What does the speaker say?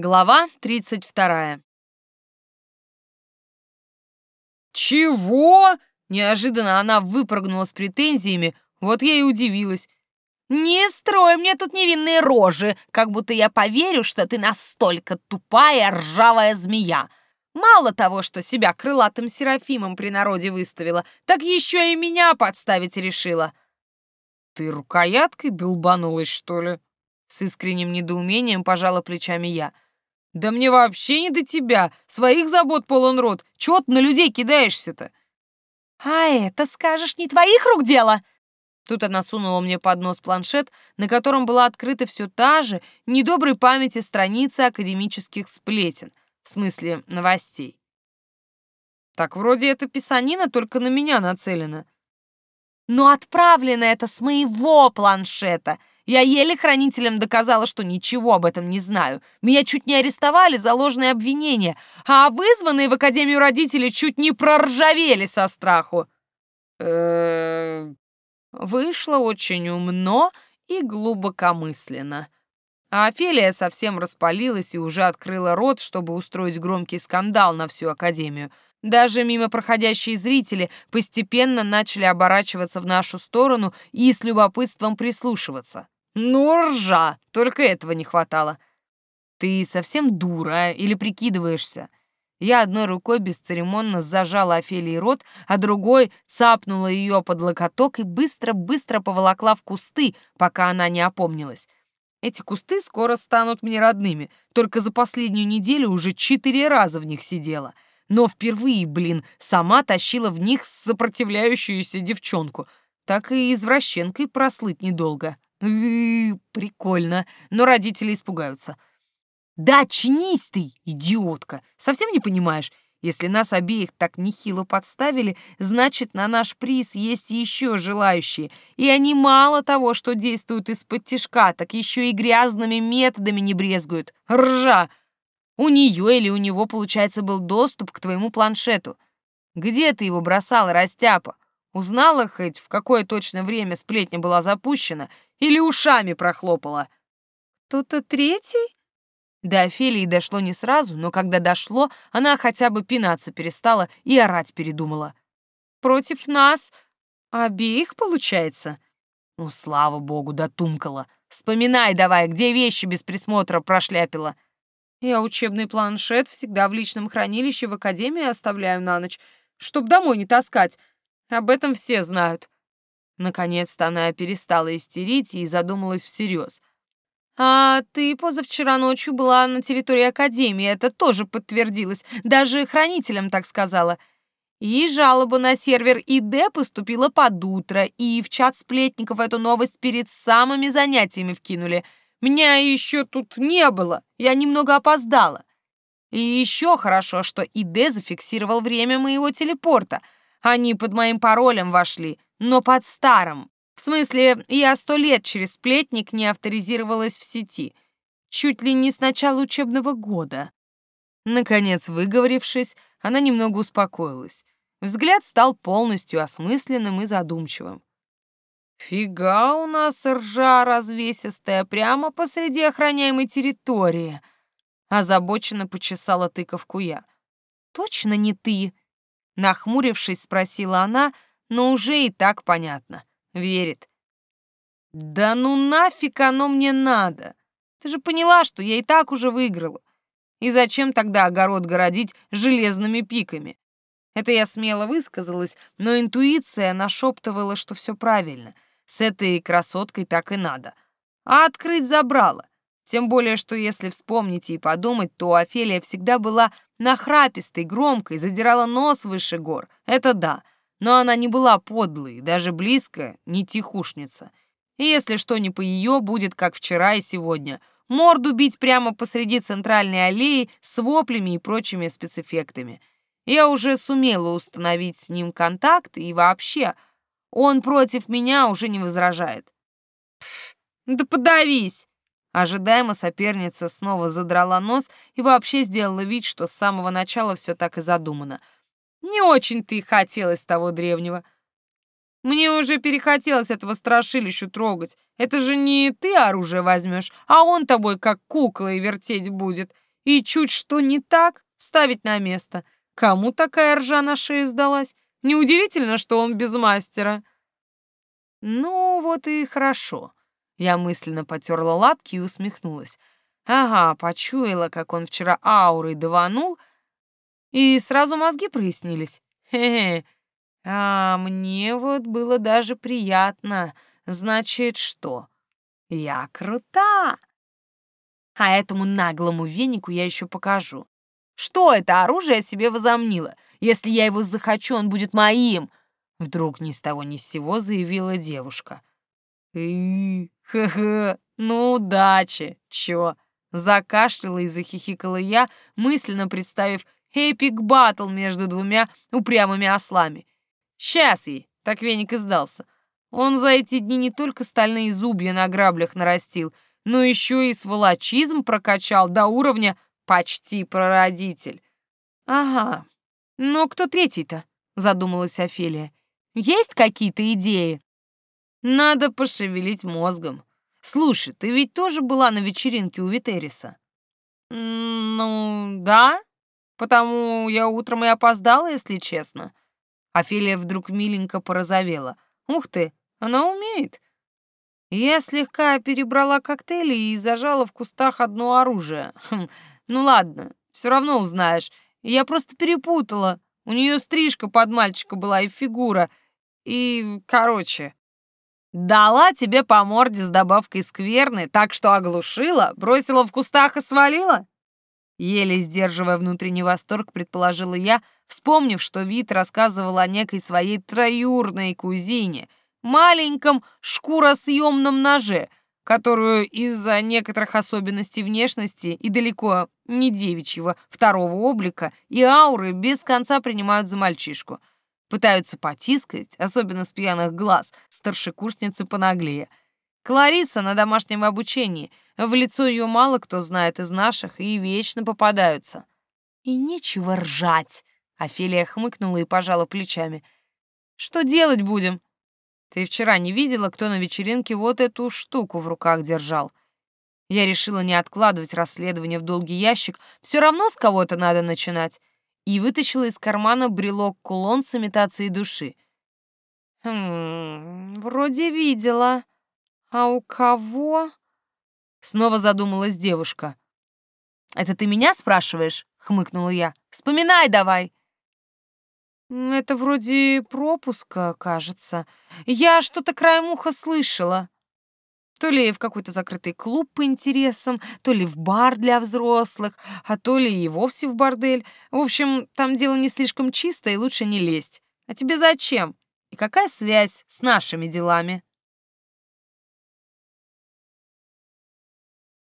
Глава 32. «Чего?» Неожиданно она выпрыгнула с претензиями, вот я и удивилась. «Не строй мне тут невинные рожи, как будто я поверю, что ты настолько тупая ржавая змея. Мало того, что себя крылатым Серафимом при народе выставила, так еще и меня подставить решила». «Ты рукояткой долбанулась, что ли?» С искренним недоумением пожала плечами я. «Да мне вообще не до тебя. Своих забот полон рот. Чего ты на людей кидаешься-то?» «А это, скажешь, не твоих рук дело?» Тут она сунула мне под нос планшет, на котором была открыта все та же недоброй памяти страница академических сплетен, в смысле новостей. Так вроде эта писанина только на меня нацелена. Но отправлено это с моего планшета. Я еле хранителям доказала, что ничего об этом не знаю. Меня чуть не арестовали за ложные обвинения, а вызванные в академию родители чуть не проржавели со страху. Вышло очень умно и глубокомысленно. А Офелия совсем распалилась и уже открыла рот, чтобы устроить громкий скандал на всю академию. Даже мимо проходящие зрители постепенно начали оборачиваться в нашу сторону и с любопытством прислушиваться. Ну, ржа, только этого не хватало. Ты совсем дура или прикидываешься? Я одной рукой бесцеремонно зажала Офелии рот, а другой цапнула ее под локоток и быстро-быстро поволокла в кусты, пока она не опомнилась. Эти кусты скоро станут мне родными, только за последнюю неделю уже четыре раза в них сидела. Но впервые, блин, сама тащила в них сопротивляющуюся девчонку. Так и извращенкой прослыть недолго. Прикольно, но родители испугаются. Да очнись ты, идиотка! Совсем не понимаешь? Если нас обеих так нехило подставили, значит, на наш приз есть еще желающие. И они мало того, что действуют из-под тишка, так еще и грязными методами не брезгуют. Ржа! У нее или у него, получается, был доступ к твоему планшету. Где ты его бросала, растяпа? Узнала хоть, в какое точно время сплетня была запущена, или ушами прохлопала? Кто-то третий? До Офелии дошло не сразу, но когда дошло, она хотя бы пинаться перестала и орать передумала. «Против нас обеих, получается?» «Ну, слава богу, дотумкала. Вспоминай давай, где вещи без присмотра прошляпила?» «Я учебный планшет всегда в личном хранилище в академии оставляю на ночь, чтоб домой не таскать. Об этом все знают». Наконец-то она перестала истерить и задумалась всерьез. «А ты позавчера ночью была на территории Академии, это тоже подтвердилось, даже хранителям так сказала. И жалоба на сервер ИД поступила под утро, и в чат сплетников эту новость перед самыми занятиями вкинули. Меня еще тут не было, я немного опоздала. И еще хорошо, что ИД зафиксировал время моего телепорта. Они под моим паролем вошли, но под старым, в смысле, я сто лет через сплетник не авторизировалась в сети. Чуть ли не с начала учебного года. Наконец, выговорившись, она немного успокоилась. Взгляд стал полностью осмысленным и задумчивым. «Фига у нас ржа развесистая прямо посреди охраняемой территории!» Озабоченно почесала тыковку я. «Точно не ты?» Нахмурившись, спросила она, но уже и так понятно. Верит. Да ну нафиг оно мне надо? Ты же поняла, что я и так уже выиграла. И зачем тогда огород городить железными пиками? Это я смело высказалась, но интуиция нашептывала, что все правильно. С этой красоткой так и надо. А открыть забрала. Тем более, что если вспомнить и подумать, то Офелия всегда была нахрапистой, громкой, задирала нос выше гор. Это да но она не была подлой, даже близко не тихушница. И если что не по ее, будет как вчера и сегодня. Морду бить прямо посреди центральной аллеи с воплями и прочими спецэффектами. Я уже сумела установить с ним контакт, и вообще, он против меня уже не возражает. Пф, да подавись! Ожидаемо соперница снова задрала нос и вообще сделала вид, что с самого начала все так и задумано — не очень-то и хотелось того древнего. Мне уже перехотелось этого страшилищу трогать. Это же не ты оружие возьмешь, а он тобой как куклой вертеть будет. и чуть что не так, ставить на место. Кому такая ржа на шею сдалась? Неудивительно, что он без мастера. Ну, вот и хорошо. Я мысленно потерла лапки и усмехнулась. Ага, почуяла, как он вчера аурой даванул, и сразу мозги прояснились. Хе-хе. А мне вот было даже приятно. Значит, что? Я крута. А этому наглому венику я еще покажу. Что это оружие себе возомнило? Если я его захочу, он будет моим. Вдруг ни с того ни с сего заявила девушка. Ха-ха, ну удачи, чё? Закашляла и захихикала я, мысленно представив эпик батл между двумя упрямыми ослами. Сейчас ей, так веник и сдался. Он за эти дни не только стальные зубья на граблях нарастил, но еще и сволочизм прокачал до уровня почти прародитель. Ага, но кто третий-то? Задумалась Офелия. Есть какие-то идеи? Надо пошевелить мозгом. Слушай, ты ведь тоже была на вечеринке у Витериса? Ну, да. Потому я утром и опоздала, если честно. Офелия вдруг миленько порозовела. Ух ты, она умеет. Я слегка перебрала коктейли и зажала в кустах одно оружие. Хм, ну ладно, все равно узнаешь. Я просто перепутала. У нее стрижка под мальчика была и фигура. И, короче, дала тебе по морде с добавкой скверны, так что оглушила, бросила в кустах и свалила? Еле сдерживая внутренний восторг, предположила я, вспомнив, что Вит рассказывал о некой своей троюрной кузине, маленьком шкуросъемном ноже, которую из-за некоторых особенностей внешности и далеко не девичьего второго облика и ауры без конца принимают за мальчишку. Пытаются потискать, особенно с пьяных глаз, старшекурсницы понаглее. Клариса на домашнем обучении. В лицо ее мало кто знает из наших и вечно попадаются. И нечего ржать. Офелия хмыкнула и пожала плечами. Что делать будем? Ты вчера не видела, кто на вечеринке вот эту штуку в руках держал? Я решила не откладывать расследование в долгий ящик, все равно с кого-то надо начинать, и вытащила из кармана брелок-кулон с имитацией души. «Хм, вроде видела. А у кого?» Снова задумалась девушка. «Это ты меня спрашиваешь?» — хмыкнула я. «Вспоминай давай!» «Это вроде пропуска, кажется. Я что-то краем уха слышала. То ли в какой-то закрытый клуб по интересам, то ли в бар для взрослых, а то ли и вовсе в бордель. В общем, там дело не слишком чисто и лучше не лезть. А тебе зачем? И какая связь с нашими делами?»